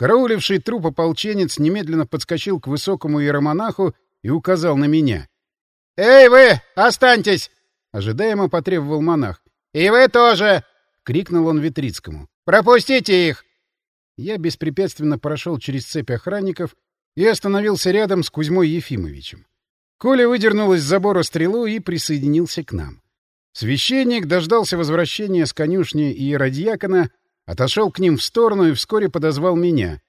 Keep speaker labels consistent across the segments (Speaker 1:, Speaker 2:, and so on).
Speaker 1: Карауливший труп ополченец немедленно подскочил к высокому иеромонаху и указал на меня.
Speaker 2: «Эй вы, останьтесь!»
Speaker 1: — ожидаемо потребовал монах.
Speaker 2: «И вы тоже!»
Speaker 1: — крикнул он Витрицкому.
Speaker 2: «Пропустите их!»
Speaker 1: Я беспрепятственно прошел через цепь охранников и остановился рядом с Кузьмой Ефимовичем. Коля выдернул из забора стрелу и присоединился к нам. Священник дождался возвращения с конюшни иеродьякона, отошел к ним в сторону и вскоре подозвал меня.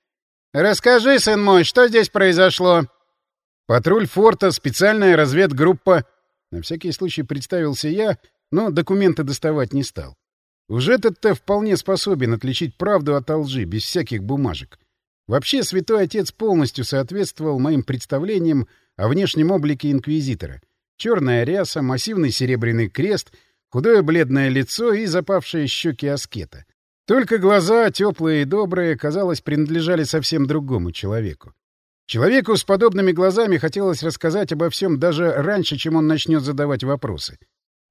Speaker 2: «Расскажи, сын мой, что здесь произошло?»
Speaker 1: «Патруль форта, специальная разведгруппа». На всякий случай представился я, но документы доставать не стал. Уже этот-то вполне способен отличить правду от лжи, без всяких бумажек. Вообще, святой отец полностью соответствовал моим представлениям о внешнем облике инквизитора. Черная ряса, массивный серебряный крест, худое бледное лицо и запавшие щеки аскета. Только глаза, теплые и добрые, казалось, принадлежали совсем другому человеку. Человеку с подобными глазами хотелось рассказать обо всем даже раньше, чем он начнет задавать вопросы.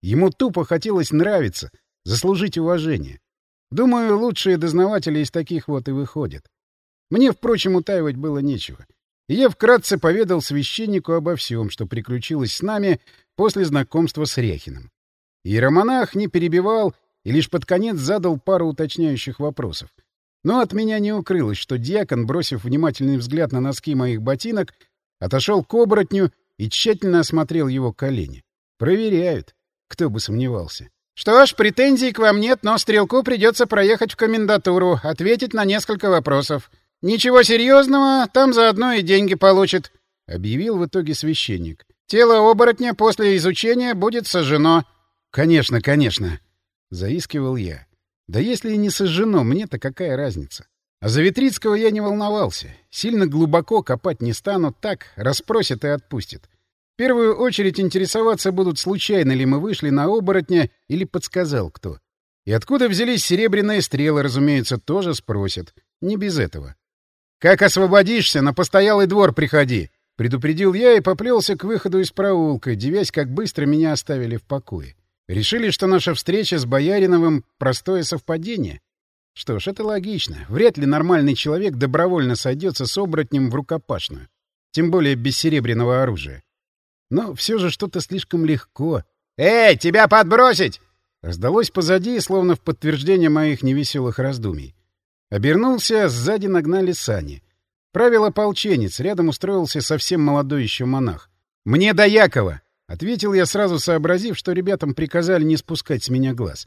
Speaker 1: Ему тупо хотелось нравиться, заслужить уважение. Думаю, лучшие дознаватели из таких вот и выходят. Мне, впрочем, утаивать было нечего. И я вкратце поведал священнику обо всем, что приключилось с нами после знакомства с Ряхиным. Иеромонах не перебивал и лишь под конец задал пару уточняющих вопросов. Но от меня не укрылось, что дьякон, бросив внимательный взгляд на носки моих ботинок, отошел к оборотню и тщательно осмотрел его колени. Проверяют. Кто бы сомневался.
Speaker 2: «Что ж, претензий к вам нет, но стрелку придется проехать в комендатуру, ответить на несколько вопросов. Ничего серьезного, там заодно и деньги получит», — объявил в итоге священник. «Тело оборотня после изучения будет сожжено».
Speaker 1: «Конечно, конечно», — заискивал я. «Да если и не сожжено, мне-то какая разница?» А за Витрицкого я не волновался. Сильно глубоко копать не стану, так расспросят и отпустят первую очередь интересоваться будут, случайно ли мы вышли на оборотня или подсказал кто. И откуда взялись серебряные стрелы, разумеется, тоже спросят. Не без этого. «Как освободишься, на постоялый двор приходи!» Предупредил я и поплелся к выходу из проулка, девясь, как быстро меня оставили в покое. Решили, что наша встреча с Бояриновым — простое совпадение? Что ж, это логично. Вряд ли нормальный человек добровольно сойдется с оборотнем в рукопашную. Тем более без серебряного оружия. Но все же что-то слишком легко.
Speaker 2: «Эй, тебя подбросить!»
Speaker 1: Раздалось позади, словно в подтверждение моих невеселых раздумий. Обернулся, сзади нагнали сани. Правил ополченец, рядом устроился совсем молодой еще монах. «Мне до Якова!» — ответил я, сразу сообразив, что ребятам приказали не спускать с меня глаз.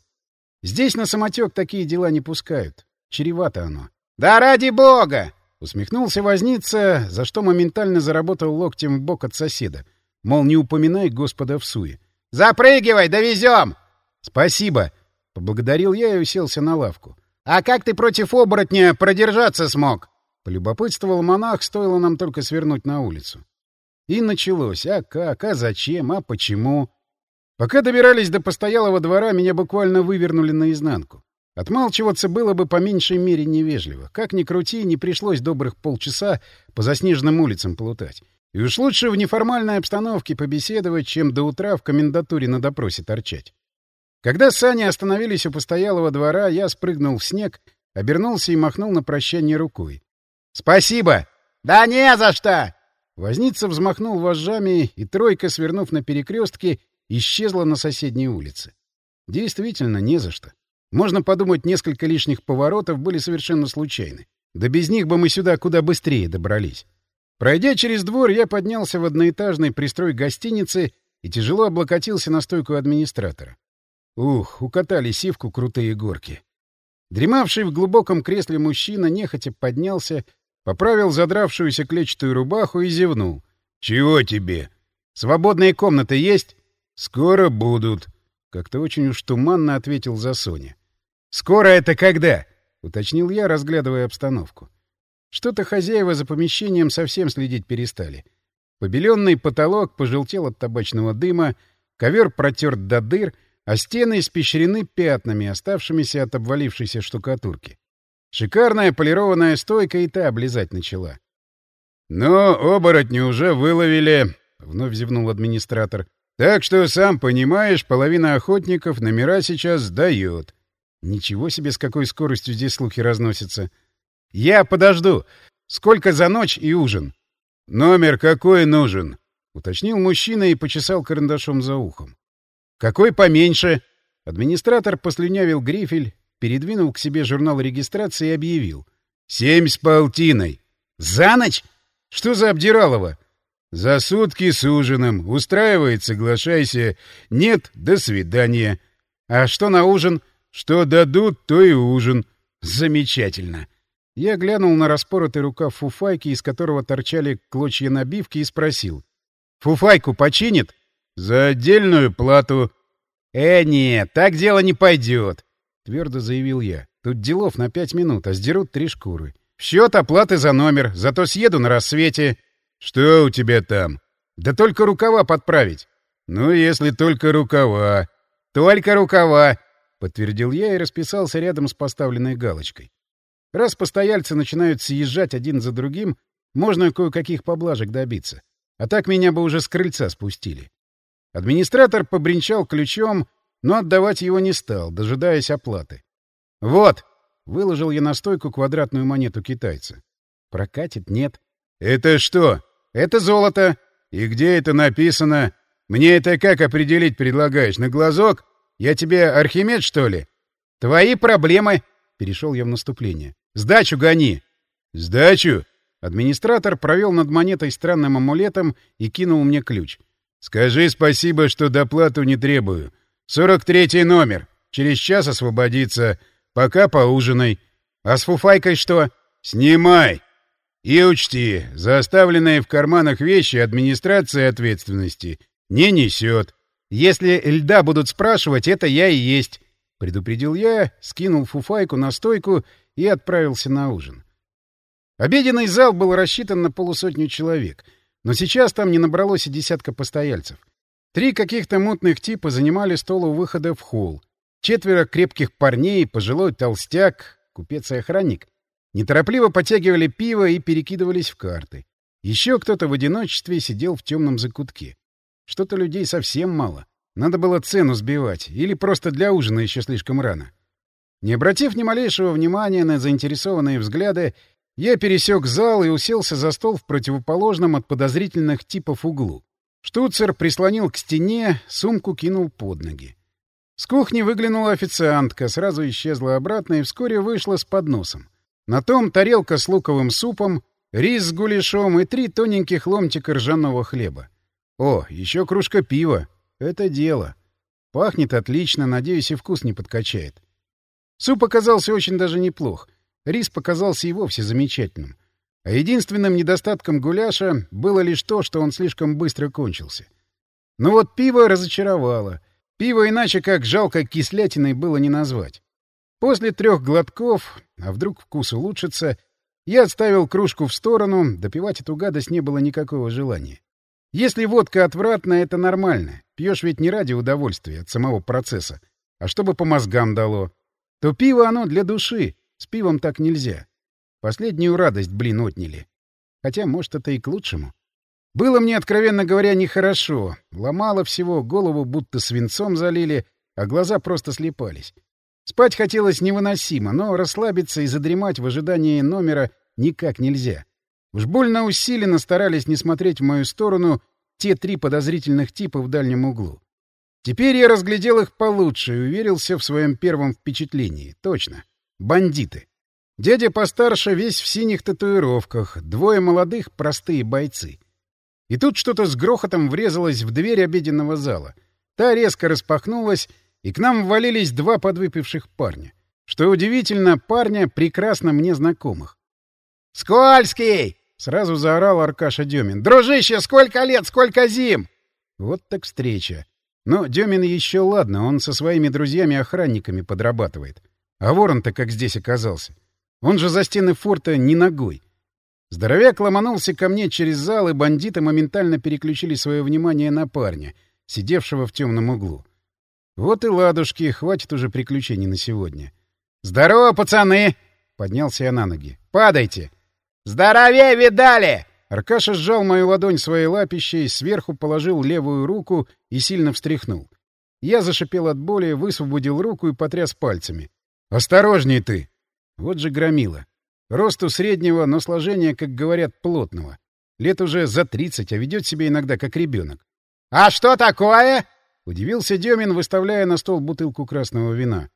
Speaker 1: «Здесь на самотек такие дела не пускают. Чревато оно».
Speaker 2: «Да ради бога!»
Speaker 1: — усмехнулся возница, за что моментально заработал локтем в бок от соседа. Мол, не упоминай Господа в суе.
Speaker 2: «Запрыгивай, довезем!»
Speaker 1: «Спасибо!» — поблагодарил я и уселся на лавку.
Speaker 2: «А как ты против оборотня продержаться смог?»
Speaker 1: — полюбопытствовал монах, стоило нам только свернуть на улицу. И началось. А как? А зачем? А почему? Пока добирались до постоялого двора, меня буквально вывернули наизнанку. Отмалчиваться было бы по меньшей мере невежливо. Как ни крути, не пришлось добрых полчаса по заснеженным улицам плутать. И уж лучше в неформальной обстановке побеседовать, чем до утра в комендатуре на допросе торчать. Когда сани остановились у постоялого двора, я спрыгнул в снег, обернулся и махнул на прощание рукой. «Спасибо!»
Speaker 2: «Да не за что!»
Speaker 1: Возница взмахнул вожжами, и тройка, свернув на перекрестке, исчезла на соседней улице. Действительно, не за что. Можно подумать, несколько лишних поворотов были совершенно случайны. Да без них бы мы сюда куда быстрее добрались. Пройдя через двор, я поднялся в одноэтажный пристрой гостиницы и тяжело облокотился на стойку администратора. Ух, укатали сивку крутые горки. Дремавший в глубоком кресле мужчина нехотя поднялся, поправил задравшуюся клетчатую рубаху и зевнул. «Чего тебе? Свободные комнаты есть?» «Скоро будут», — как-то очень уж туманно ответил за Соня. «Скоро это когда?» — уточнил я, разглядывая обстановку. Что-то хозяева за помещением совсем следить перестали. Побеленный потолок пожелтел от табачного дыма, ковер протерт до дыр, а стены испещрены пятнами, оставшимися от обвалившейся штукатурки. Шикарная полированная стойка и та облизать начала. — Ну, оборотни уже выловили, — вновь зевнул администратор. — Так что, сам понимаешь, половина охотников номера сейчас сдает. Ничего себе, с какой скоростью здесь слухи разносятся. — Я подожду. Сколько за ночь и ужин? Номер какой нужен? Уточнил мужчина и почесал карандашом за ухом. Какой поменьше? Администратор послюнявил грифель, передвинул к себе журнал регистрации и объявил. Семь с полтиной. За ночь? Что за обдиралово? За сутки с ужином. Устраивает, соглашайся. Нет, до свидания. А что на ужин? Что дадут, то и ужин. Замечательно. Я глянул на распоротый рукав фуфайки, из которого торчали клочья набивки, и спросил. «Фуфайку починит?» «За отдельную плату». «Э, нет, так дело не пойдет», — твердо заявил я. «Тут делов на пять минут, а сдерут три шкуры. В счет оплаты за номер, зато съеду на рассвете». «Что у тебя там?» «Да только рукава подправить». «Ну, если только рукава». «Только рукава», — подтвердил я и расписался рядом с поставленной галочкой. Раз постояльцы начинают съезжать один за другим, можно кое-каких поблажек добиться. А так меня бы уже с крыльца спустили. Администратор побренчал ключом, но отдавать его не стал, дожидаясь оплаты. «Вот!» — выложил я на стойку квадратную монету китайца. «Прокатит? Нет». «Это что?» «Это золото». «И где это написано? Мне это как определить предлагаешь? На глазок? Я тебе Архимед, что ли?» «Твои проблемы!» — перешел я в наступление. «Сдачу гони!» «Сдачу?» Администратор провел над монетой странным амулетом и кинул мне ключ. «Скажи спасибо, что доплату не требую. Сорок третий номер. Через час освободиться. Пока поужинай. А с фуфайкой что? Снимай!» И учти, за оставленные в карманах вещи администрация ответственности не несет. Если льда будут спрашивать, это я и есть. Предупредил я, скинул фуфайку на стойку и отправился на ужин. Обеденный зал был рассчитан на полусотню человек, но сейчас там не набралось и десятка постояльцев. Три каких-то мутных типа занимали стол у выхода в холл. Четверо крепких парней, пожилой толстяк, купец и охранник Неторопливо потягивали пиво и перекидывались в карты. Еще кто-то в одиночестве сидел в темном закутке. Что-то людей совсем мало. Надо было цену сбивать, или просто для ужина еще слишком рано. Не обратив ни малейшего внимания на заинтересованные взгляды, я пересек зал и уселся за стол в противоположном от подозрительных типов углу. Штуцер прислонил к стене, сумку кинул под ноги. С кухни выглянула официантка, сразу исчезла обратно и вскоре вышла с подносом. На том тарелка с луковым супом, рис с гуляшом и три тоненьких ломтика ржаного хлеба. О, еще кружка пива. Это дело. Пахнет отлично, надеюсь, и вкус не подкачает. Суп оказался очень даже неплох. Рис показался и вовсе замечательным. А единственным недостатком гуляша было лишь то, что он слишком быстро кончился. Но вот пиво разочаровало. Пиво иначе как жалко кислятиной было не назвать. После трех глотков, а вдруг вкус улучшится, я отставил кружку в сторону, допивать эту гадость не было никакого желания. Если водка отвратная, это нормально. Пьешь ведь не ради удовольствия от самого процесса, а чтобы по мозгам дало. То пиво оно для души, с пивом так нельзя. Последнюю радость, блин, отняли. Хотя, может, это и к лучшему. Было мне, откровенно говоря, нехорошо. Ломало всего, голову будто свинцом залили, а глаза просто слепались. Спать хотелось невыносимо, но расслабиться и задремать в ожидании номера никак нельзя. Уж больно усиленно старались не смотреть в мою сторону те три подозрительных типа в дальнем углу. Теперь я разглядел их получше и уверился в своем первом впечатлении. Точно. Бандиты. Дядя постарше весь в синих татуировках, двое молодых — простые бойцы. И тут что-то с грохотом врезалось в дверь обеденного зала. Та резко распахнулась, и к нам ввалились два подвыпивших парня. Что удивительно, парня, прекрасно мне знакомых. «Скользкий!» — сразу заорал Аркаша Демин. «Дружище, сколько лет, сколько зим!» Вот так встреча. Но Демин еще ладно, он со своими друзьями-охранниками подрабатывает. А ворон-то как здесь оказался. Он же за стены форта не ногой. Здоровяк ломанулся ко мне через зал, и бандиты моментально переключили свое внимание на парня, сидевшего в темном углу. Вот и ладушки, хватит уже приключений на сегодня. «Здорово, пацаны!» — поднялся я на ноги. «Падайте!» «Здоровее видали!» Аркаша сжал мою ладонь своей лапищей, сверху положил левую руку и сильно встряхнул. Я зашипел от боли, высвободил руку и потряс пальцами. «Осторожней ты!» Вот же громила. Росту среднего, но сложения, как говорят, плотного. Лет уже за 30, а ведет себя иногда как ребенок.
Speaker 2: «А что такое?»
Speaker 1: — удивился Демин, выставляя на стол бутылку красного вина.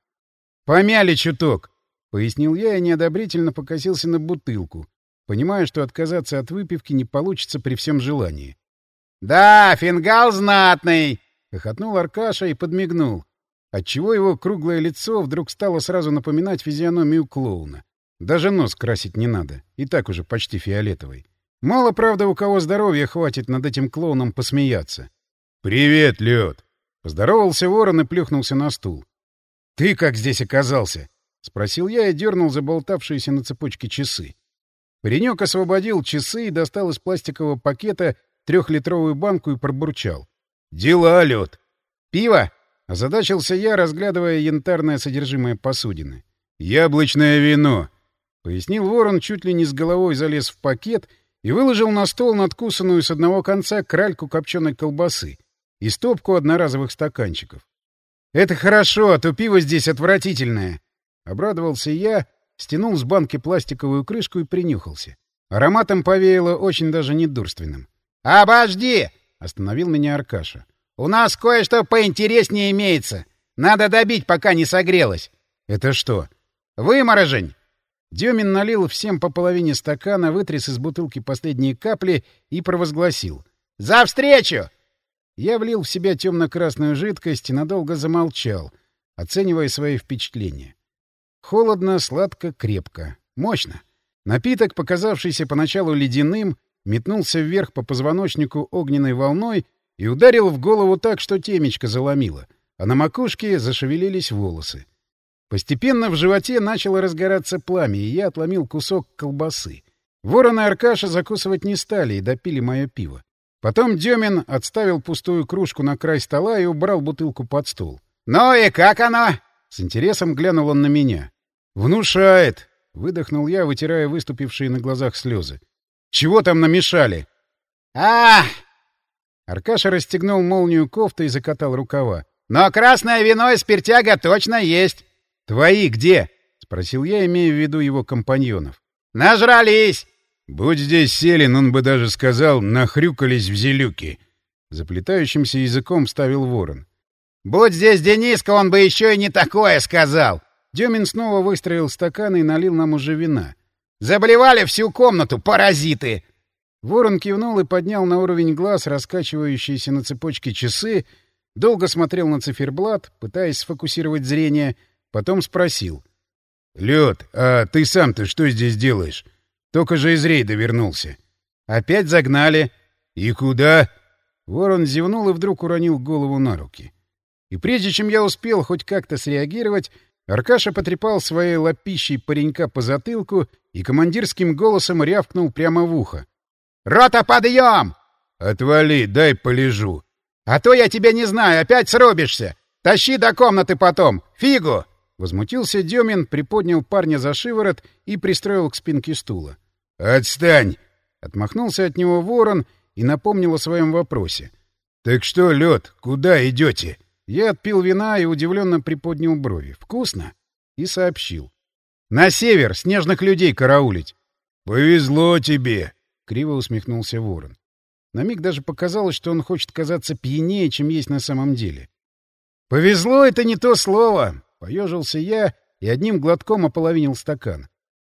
Speaker 1: «Помяли чуток», — пояснил я и неодобрительно покосился на бутылку, понимая, что отказаться от выпивки не получится при всем желании.
Speaker 2: «Да, фингал знатный!»
Speaker 1: — хохотнул Аркаша и подмигнул, отчего его круглое лицо вдруг стало сразу напоминать физиономию клоуна. Даже нос красить не надо, и так уже почти фиолетовый. Мало, правда, у кого здоровья хватит над этим клоуном посмеяться. «Привет, лед! Поздоровался ворон и плюхнулся на стул. «Ты как здесь оказался?» — спросил я и дернул заболтавшиеся на цепочке часы. Паренек освободил часы и достал из пластикового пакета трехлитровую банку и пробурчал. «Дела, лед!» «Пиво?» — озадачился я, разглядывая янтарное содержимое посудины. «Яблочное вино!» — пояснил ворон, чуть ли не с головой залез в пакет и выложил на стол надкусанную с одного конца кральку копченой колбасы и стопку одноразовых стаканчиков. «Это хорошо, а то пиво здесь отвратительное!» Обрадовался я, стянул с банки пластиковую крышку и принюхался. Ароматом повеяло очень даже недурственным.
Speaker 2: «Обожди!»
Speaker 1: — остановил меня Аркаша.
Speaker 2: «У нас кое-что поинтереснее имеется. Надо добить, пока не согрелось».
Speaker 1: «Это что?»
Speaker 2: «Выморожень!»
Speaker 1: Демин налил всем по половине стакана, вытряс из бутылки последние капли и провозгласил.
Speaker 2: «За встречу!»
Speaker 1: Я влил в себя темно-красную жидкость и надолго замолчал, оценивая свои впечатления. Холодно, сладко, крепко. Мощно. Напиток, показавшийся поначалу ледяным, метнулся вверх по позвоночнику огненной волной и ударил в голову так, что темечко заломило, а на макушке зашевелились волосы. Постепенно в животе начало разгораться пламя, и я отломил кусок колбасы. Ворон и Аркаша закусывать не стали и допили мое пиво. Потом Демин отставил пустую кружку на край стола и убрал бутылку под стол.
Speaker 2: «Ну и как оно?»
Speaker 1: С интересом глянул он на меня. «Внушает!» — выдохнул я, вытирая выступившие на глазах слезы. «Чего там намешали?»
Speaker 2: а
Speaker 1: Аркаша расстегнул молнию кофты и закатал рукава.
Speaker 2: «Но красное вино и спиртяга точно есть!»
Speaker 1: «Твои где?» — спросил я, имея в виду его компаньонов.
Speaker 2: «Нажрались!»
Speaker 1: Будь здесь Селин, он бы даже сказал «нахрюкались в зелюки». Заплетающимся языком ставил ворон.
Speaker 2: «Будь здесь Дениска, он бы еще и не такое сказал!»
Speaker 1: Демин снова выстроил стаканы и налил нам уже вина.
Speaker 2: «Заблевали всю комнату, паразиты!»
Speaker 1: Ворон кивнул и поднял на уровень глаз раскачивающиеся на цепочке часы, долго смотрел на циферблат, пытаясь сфокусировать зрение, потом спросил. — Лед, а ты сам-то что здесь делаешь? Только же из рейда вернулся. Опять загнали. И куда? Ворон зевнул и вдруг уронил голову на руки. И прежде чем я успел хоть как-то среагировать, Аркаша потрепал своей лапищей паренька по затылку и командирским голосом рявкнул прямо в ухо.
Speaker 2: «Рота, подъем!»
Speaker 1: «Отвали, дай полежу».
Speaker 2: «А то я тебя не знаю, опять срубишься! Тащи до комнаты потом! Фигу!»
Speaker 1: Возмутился Демин, приподнял парня за шиворот и пристроил к спинке стула. «Отстань!» — отмахнулся от него ворон и напомнил о своем вопросе. «Так что, лед, куда идете?» Я отпил вина и удивленно приподнял брови. «Вкусно?» И сообщил. «На север, снежных людей караулить!» «Повезло тебе!» — криво усмехнулся ворон. На миг даже показалось, что он хочет казаться пьянее, чем есть на самом деле. «Повезло — это не то слово!» Поежился я и одним глотком ополовинил стакан.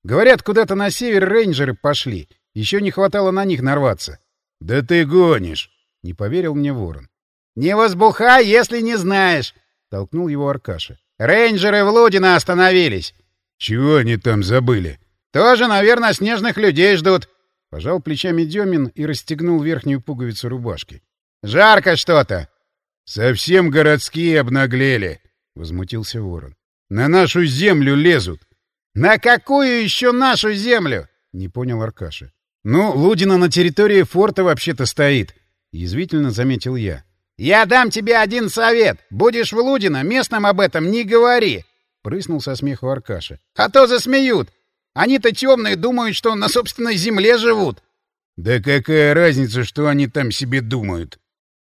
Speaker 1: Говорят, куда-то на север рейнджеры пошли. Еще не хватало на них нарваться. — Да ты гонишь! — не поверил мне ворон.
Speaker 2: — Не возбухай, если не знаешь! — толкнул его Аркаша. — Рейнджеры в Лудино остановились.
Speaker 1: — Чего они там забыли?
Speaker 2: — Тоже, наверное, снежных людей ждут.
Speaker 1: Пожал плечами Демин и расстегнул верхнюю пуговицу рубашки.
Speaker 2: — Жарко что-то!
Speaker 1: — Совсем городские обнаглели! — возмутился ворон. — На нашу землю лезут!
Speaker 2: — На какую еще нашу землю? — не понял Аркаша.
Speaker 1: — Ну, Лудина на территории форта вообще-то стоит, — язвительно заметил я.
Speaker 2: — Я дам тебе один совет. Будешь в Лудино, местным об этом не говори, — прыснул со смеху Аркаша. — А то засмеют. Они-то темные думают, что на собственной земле живут.
Speaker 1: — Да какая разница, что они там себе думают?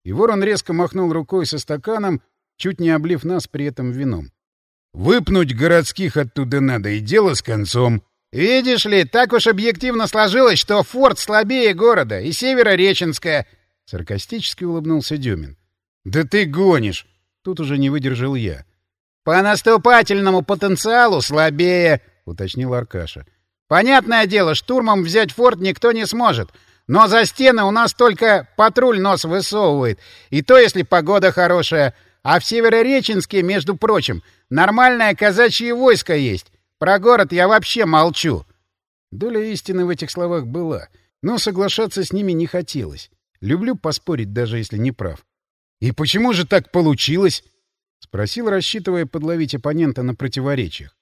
Speaker 1: И ворон резко махнул рукой со стаканом, чуть не облив нас при этом вином. «Выпнуть городских оттуда надо, и дело с концом!»
Speaker 2: Видишь ли, так уж объективно сложилось, что форт слабее города и Северореченская.
Speaker 1: Саркастически улыбнулся Дюмин. Да ты гонишь! Тут уже не выдержал я.
Speaker 2: По наступательному потенциалу слабее, уточнил Аркаша. Понятное дело, штурмом взять форт никто не сможет. Но за стены у нас только патруль нос высовывает. И то, если погода хорошая. А в Северореченске, между прочим, нормальное казачье войско есть. Про город я вообще молчу.
Speaker 1: Доля истины в этих словах была, но соглашаться с ними не хотелось. Люблю поспорить, даже если не прав. «И почему же так получилось?» — спросил, рассчитывая подловить оппонента на противоречиях.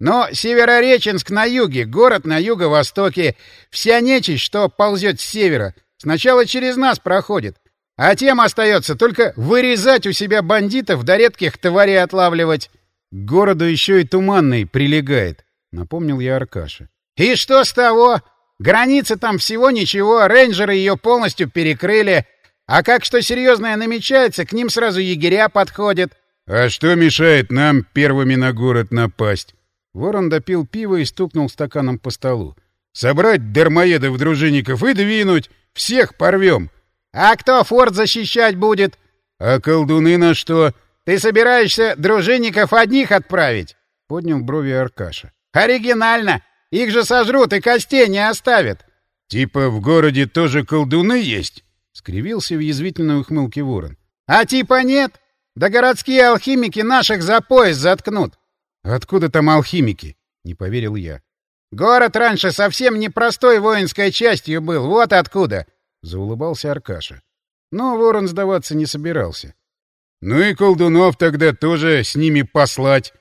Speaker 2: Но Северореченск на юге, город на юго-востоке. Вся нечисть, что ползет с севера, сначала через нас проходит. А тем остается только вырезать у себя бандитов да редких тварей отлавливать.
Speaker 1: — К городу еще и туманный прилегает, — напомнил я Аркаше.
Speaker 2: — И что с того? Границы там всего ничего, рейнджеры ее полностью перекрыли. А как что серьезное намечается, к ним сразу егеря подходят.
Speaker 1: — А что мешает нам первыми на город напасть? Ворон допил пиво и стукнул стаканом по столу. «Собрать дармоедов-дружинников и двинуть! Всех порвем!»
Speaker 2: «А кто форт защищать будет?»
Speaker 1: «А колдуны на что?»
Speaker 2: «Ты собираешься дружинников одних отправить?»
Speaker 1: — поднял брови Аркаша.
Speaker 2: «Оригинально! Их же сожрут и костей не оставят!»
Speaker 1: «Типа в городе тоже колдуны есть?» — скривился в язвительной ухмылке ворон.
Speaker 2: «А типа нет? Да городские алхимики наших за пояс заткнут.
Speaker 1: «Откуда там алхимики?» — не поверил я.
Speaker 2: «Город раньше совсем непростой воинской частью был, вот откуда!» — заулыбался Аркаша.
Speaker 1: Но ворон сдаваться не собирался. «Ну и колдунов тогда тоже с ними послать».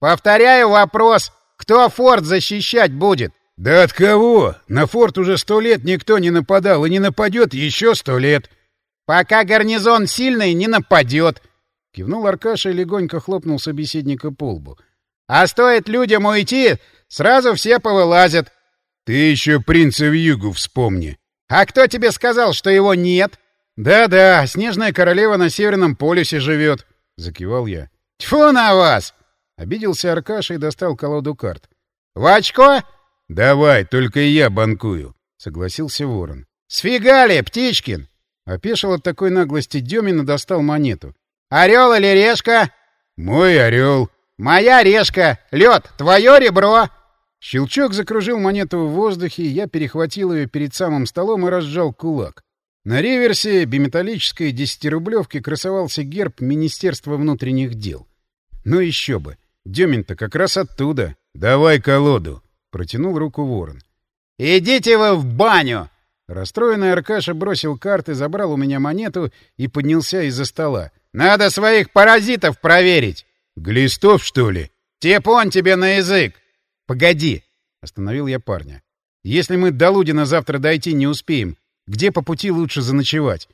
Speaker 2: «Повторяю вопрос. Кто форт защищать будет?»
Speaker 1: «Да от кого? На форт уже сто лет никто не нападал и не нападет еще сто лет».
Speaker 2: «Пока гарнизон сильный, не нападет», —
Speaker 1: кивнул Аркаша и легонько хлопнул собеседника по лбу.
Speaker 2: А стоит людям уйти, сразу все повылазят.
Speaker 1: Ты еще принца в югу вспомни.
Speaker 2: А кто тебе сказал, что его нет?
Speaker 1: Да-да, снежная королева на Северном полюсе живет, закивал я.
Speaker 2: Тьфу на вас!
Speaker 1: Обиделся Аркаша и достал колоду карт.
Speaker 2: В очко?
Speaker 1: Давай, только и я банкую, согласился Ворон.
Speaker 2: Сфигали, Птичкин!
Speaker 1: Опешил от такой наглости Демин и достал монету.
Speaker 2: Орел или решка?
Speaker 1: Мой орел.
Speaker 2: «Моя решка! Лед! Твое ребро!»
Speaker 1: Щелчок закружил монету в воздухе, я перехватил ее перед самым столом и разжал кулак. На реверсе биметаллической десятирублевки красовался герб Министерства внутренних дел. Ну еще бы! Демин-то как раз оттуда. «Давай колоду!» — протянул руку ворон.
Speaker 2: «Идите вы в баню!»
Speaker 1: Расстроенный Аркаша бросил карты, забрал у меня монету и поднялся из-за стола.
Speaker 2: «Надо своих паразитов проверить!»
Speaker 1: «Глистов, что ли?»
Speaker 2: «Тепон тебе на язык!»
Speaker 1: «Погоди!» — остановил я парня. «Если мы до Лудина завтра дойти не успеем, где по пути лучше заночевать?»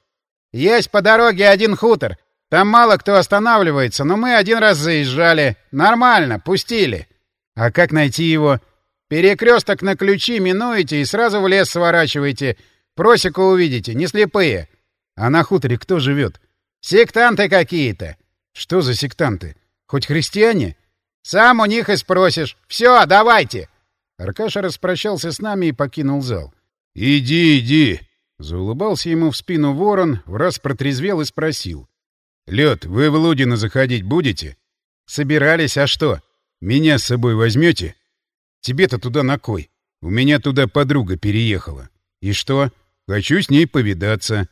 Speaker 2: «Есть по дороге один хутор. Там мало кто останавливается, но мы один раз заезжали. Нормально, пустили».
Speaker 1: «А как найти его?»
Speaker 2: «Перекресток на ключи минуете и сразу в лес сворачиваете. Просеку увидите, не слепые».
Speaker 1: «А на хуторе кто живет?»
Speaker 2: «Сектанты какие-то».
Speaker 1: «Что за сектанты?» Хоть христиане?
Speaker 2: Сам у них и спросишь. Все, давайте.
Speaker 1: Аркаша распрощался с нами и покинул зал.
Speaker 2: «Иди, иди!»
Speaker 1: Заулыбался ему в спину ворон, в раз протрезвел и спросил. «Лед, вы в Лудино заходить будете?» «Собирались, а что? Меня с собой возьмете?» «Тебе-то туда на кой? У меня туда подруга переехала. И что? Хочу с ней повидаться».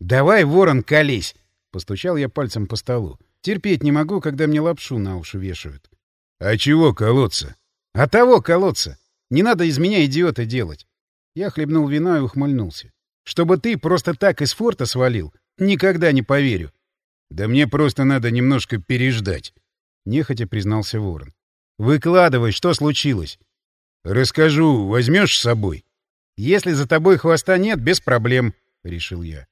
Speaker 1: «Давай, ворон, колись!» — постучал я пальцем по столу. Терпеть не могу, когда мне лапшу на уши вешают. — А чего колоться? — А того колоться. Не надо из меня идиота делать. Я хлебнул вина и ухмыльнулся. Чтобы ты просто так из форта свалил, никогда не поверю. — Да мне просто надо немножко переждать, — нехотя признался ворон. — Выкладывай, что случилось. — Расскажу, возьмешь с собой? — Если за тобой хвоста нет, без проблем, — решил я.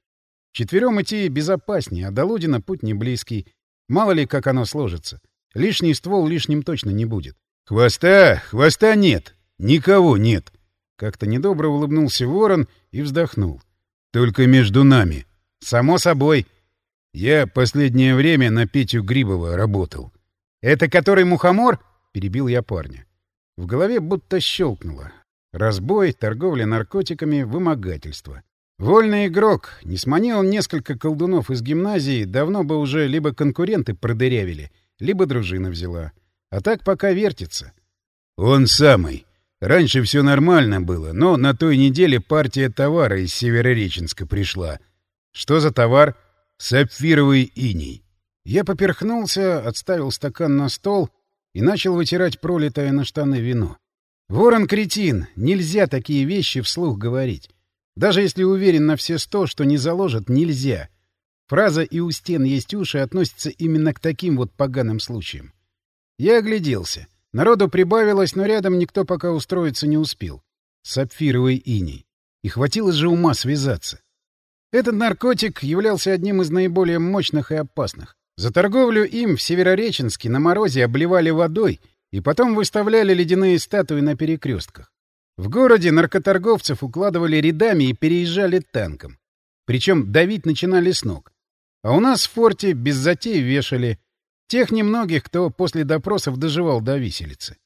Speaker 1: Четвером идти безопаснее, а до Лудина путь не близкий. Мало ли, как оно сложится. Лишний ствол лишним точно не будет. «Хвоста! Хвоста нет! Никого нет!» Как-то недобро улыбнулся ворон и вздохнул. «Только между нами. Само собой. Я последнее время на Петю Грибова работал». «Это который мухомор?» — перебил я парня. В голове будто щелкнуло. Разбой, торговля наркотиками, вымогательство. Вольный игрок. Не сманил несколько колдунов из гимназии, давно бы уже либо конкуренты продырявили, либо дружина взяла. А так пока вертится.
Speaker 3: Он самый. Раньше все нормально было, но на той неделе партия товара из Северореченска пришла.
Speaker 1: Что за товар?
Speaker 3: Сапфировый иней.
Speaker 1: Я поперхнулся, отставил стакан на стол и начал вытирать пролитое на штаны вино. Ворон кретин, нельзя такие вещи вслух говорить. Даже если уверен на все сто, что не заложат, нельзя. Фраза «и у стен есть уши» относится именно к таким вот поганым случаям. Я огляделся. Народу прибавилось, но рядом никто пока устроиться не успел. Сапфировый иней. И хватило же ума связаться. Этот наркотик являлся одним из наиболее мощных и опасных. За торговлю им в Северореченске на морозе обливали водой и потом выставляли ледяные статуи на перекрестках. В городе наркоторговцев укладывали рядами и переезжали танком. Причем давить начинали с ног. А у нас в форте без затей вешали тех немногих, кто после допросов доживал до виселицы.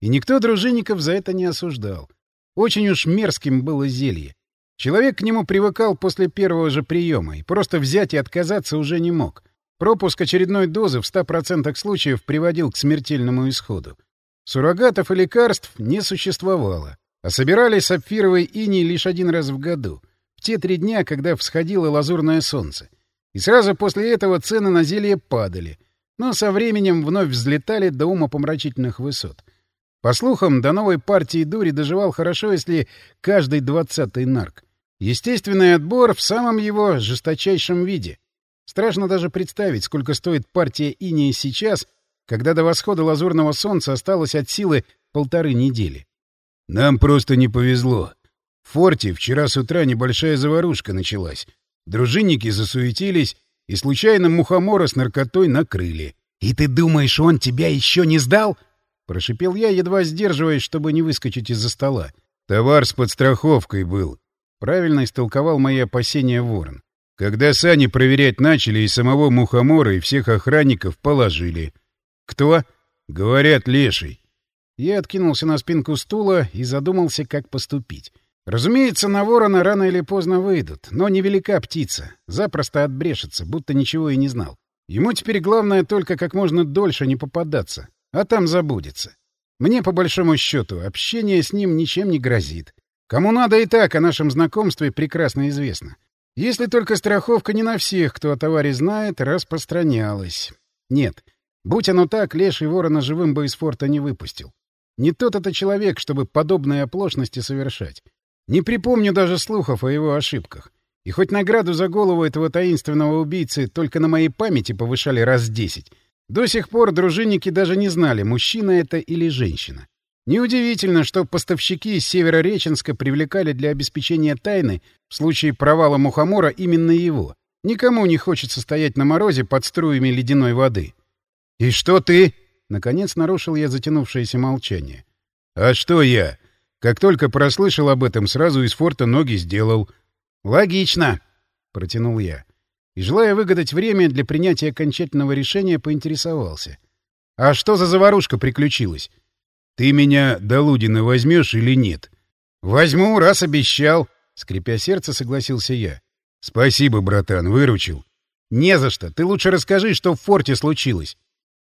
Speaker 1: И никто дружинников за это не осуждал. Очень уж мерзким было зелье. Человек к нему привыкал после первого же приема и просто взять и отказаться уже не мог. Пропуск очередной дозы в 100% случаев приводил к смертельному исходу. Суррогатов и лекарств не существовало. А собирали сапфировый иней лишь один раз в году, в те три дня, когда всходило лазурное солнце. И сразу после этого цены на зелье падали, но со временем вновь взлетали до умопомрачительных высот. По слухам, до новой партии дури доживал хорошо, если каждый двадцатый нарк. Естественный отбор в самом его жесточайшем виде. Страшно даже представить, сколько стоит партия инея сейчас, когда до восхода лазурного солнца осталось от силы полторы недели.
Speaker 3: Нам просто не повезло. В форте вчера с утра небольшая заварушка началась. Дружинники засуетились и случайно мухомора с наркотой накрыли.
Speaker 2: — И ты думаешь, он тебя еще не сдал?
Speaker 1: — прошипел я, едва сдерживаясь, чтобы не выскочить из-за стола.
Speaker 3: — Товар с подстраховкой был.
Speaker 1: Правильно истолковал мои опасения ворон.
Speaker 3: Когда сани проверять начали, и самого мухомора, и всех охранников положили.
Speaker 1: — Кто?
Speaker 3: — Говорят, леший.
Speaker 1: Я откинулся на спинку стула и задумался, как поступить. Разумеется, на ворона рано или поздно выйдут, но невелика птица. Запросто отбрешется, будто ничего и не знал. Ему теперь главное только как можно дольше не попадаться, а там забудется. Мне, по большому счету, общение с ним ничем не грозит. Кому надо и так о нашем знакомстве прекрасно известно. Если только страховка не на всех, кто о товаре знает, распространялась. Нет, будь оно так, леший ворона живым бы из форта не выпустил. Не тот это человек, чтобы подобные оплошности совершать. Не припомню даже слухов о его ошибках. И хоть награду за голову этого таинственного убийцы только на моей памяти повышали раз десять, до сих пор дружинники даже не знали, мужчина это или женщина. Неудивительно, что поставщики из Северореченска привлекали для обеспечения тайны в случае провала мухомора именно его. Никому не хочется стоять на морозе под струями ледяной воды. «И что ты?» Наконец нарушил я затянувшееся молчание.
Speaker 3: «А что я? Как только прослышал об этом, сразу из форта ноги сделал».
Speaker 1: «Логично», — протянул я. И, желая выгадать время для принятия окончательного решения, поинтересовался. «А что за заварушка приключилась?»
Speaker 3: «Ты меня до Лудина возьмешь или нет?»
Speaker 1: «Возьму, раз обещал», — скрипя сердце, согласился я.
Speaker 3: «Спасибо, братан, выручил».
Speaker 1: «Не за что. Ты лучше расскажи, что в форте случилось».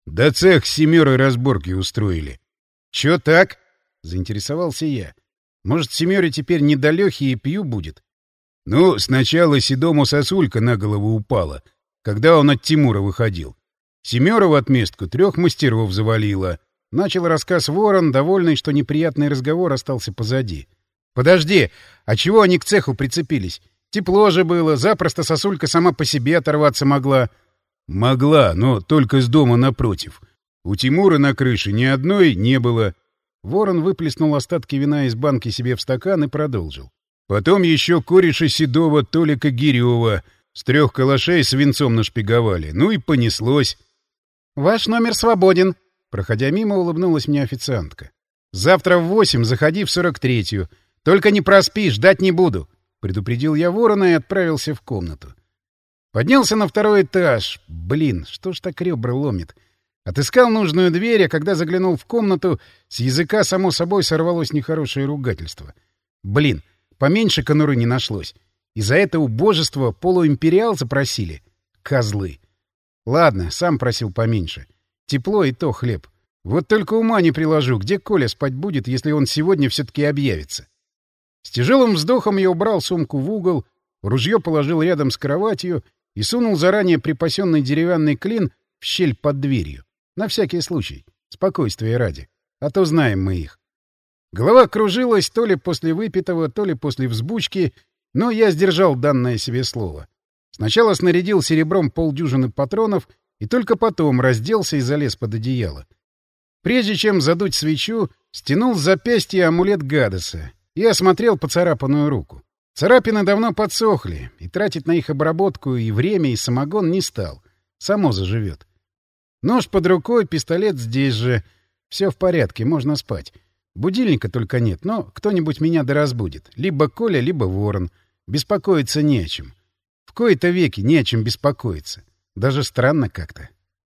Speaker 3: Да цех с семерой разборки устроили.
Speaker 1: — Чё так? — заинтересовался я. — Может, семёре теперь не до Лёхи и пью будет?
Speaker 3: — Ну, сначала Седому сосулька на голову упала, когда он от Тимура выходил. Семёра в отместку трёх мастеров завалила.
Speaker 1: Начал рассказ Ворон, довольный, что неприятный разговор остался позади. — Подожди, а чего они к цеху прицепились? Тепло же было, запросто сосулька сама по себе оторваться могла.
Speaker 3: — Могла, но только с дома напротив. У Тимура на крыше ни одной не было.
Speaker 1: Ворон выплеснул остатки вина из банки себе в стакан и продолжил.
Speaker 3: Потом еще кореша Седова Толика Гирева с трех калашей свинцом нашпиговали. Ну и понеслось.
Speaker 1: — Ваш номер свободен. Проходя мимо, улыбнулась мне официантка. — Завтра в восемь заходи в сорок третью. Только не проспи, ждать не буду. Предупредил я ворона и отправился в комнату. Поднялся на второй этаж. Блин, что ж так ребра ломит? Отыскал нужную дверь, а когда заглянул в комнату, с языка, само собой, сорвалось нехорошее ругательство. Блин, поменьше конуры не нашлось. И за это убожество полуимпериал запросили. Козлы. Ладно, сам просил поменьше. Тепло и то хлеб. Вот только ума не приложу, где Коля спать будет, если он сегодня все-таки объявится. С тяжелым вздохом я убрал сумку в угол, ружье положил рядом с кроватью и сунул заранее припасенный деревянный клин в щель под дверью. На всякий случай. Спокойствие ради. А то знаем мы их. Голова кружилась то ли после выпитого, то ли после взбучки, но я сдержал данное себе слово. Сначала снарядил серебром полдюжины патронов и только потом разделся и залез под одеяло. Прежде чем задуть свечу, стянул с запястья амулет Гадеса и осмотрел поцарапанную руку. Царапины давно подсохли, и тратить на их обработку и время, и самогон не стал. Само заживет. Нож под рукой, пистолет здесь же. Все в порядке, можно спать. Будильника только нет, но кто-нибудь меня да разбудит. Либо Коля, либо Ворон. Беспокоиться не о чем. В кои-то веки не о чем беспокоиться. Даже странно как-то.